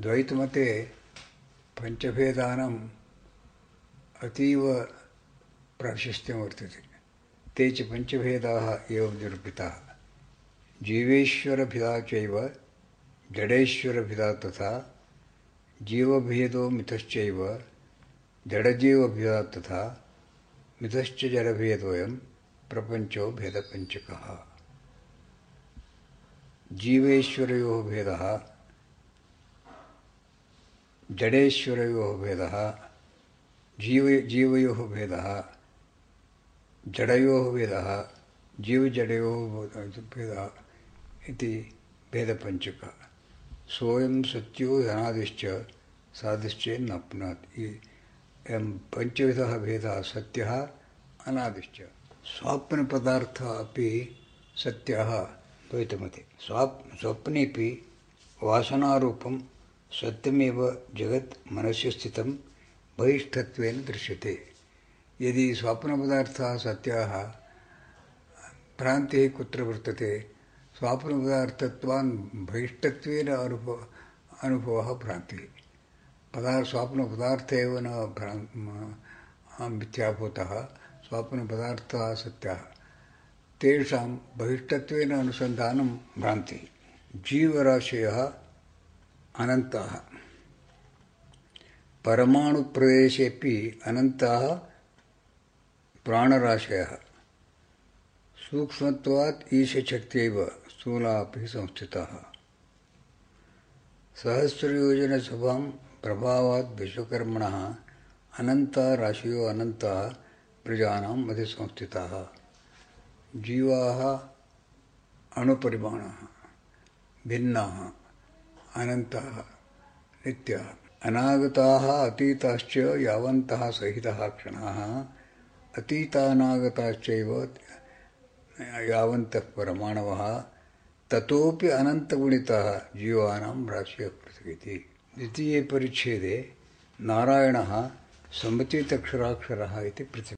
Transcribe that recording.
द्वैतमते पञ्चभेदानाम् अतीव प्राशस्त्यं वर्तते। ते च पञ्चभेदाः एवं निरूपिताः। जीवेश्वरभिदा चैव, जडेश्वरभिदा तथा, जीवभेदो मितश्चैव, जडजीवभेदा तथा, मितश्च जडभेदोऽयं प्रपञ्चो भेदपञ्चकः। जीवेश्वरयोः भेदः जडेश्वरयोः भेदः, जीव, जीवयोः भेदः, जडयोः भेदः, जीवजडयोः भेदः इति भेदपञ्चकः। सोऽयं सत्यो अनादिश्च साधिश्चेन्नप्नात् एवं पञ्चविधः भेदः सत्यः, अनादिश्च। स्वाप्नपदार्थः अपि सत्यः द्वैतमते। स्वाप् स्वप्नेपि वासनारूपं सत्यमेव जगत् मनसि स्थितं बहिष्ठत्वेन दृश्यते। यदि स्वप्नपदार्थाः सत्याः, भ्रान्तिः कुत्र वर्तते, स्वाप्नपदार्थत्वान् बहिष्ठत्वेन अनुभव अनुभवः भ्रान्तिः। पदार्थ स्वाप्नपदार्थ एव न भ्रा मिथ्याभूतः, स्वाप्नपदार्थाः सत्याः। तेषां बहिष्ठत्वेन अनुसन्धानं भ्रान्तिः। जीवराशयः अनन्ताः परमाणुप्रदेशेपि अनन्ताः प्राणराशयः। सूक्ष्मत्वात् ईशशक्त्यैव स्थूलापि संस्थिताः। सहस्रयोजनसभां प्रभावात् विश्वकर्मणः अनन्ता राशयो अनन्ताः प्रजानां मध्ये संस्थिताः। जीवाः अणुपरिमाणः, भिन्नाः। अनन्ताः नित्याः अनागताः अतीताश्च यावन्तः सहितः क्षणाः। अतीतानागताश्चैव यावन्तः परमाणवः। ततोपि अनन्तगुणितः जीवानां राशिः पृथगिति द्वितीये परिच्छेदे नारायणः समतीतक्षराक्षरः इति पृथक्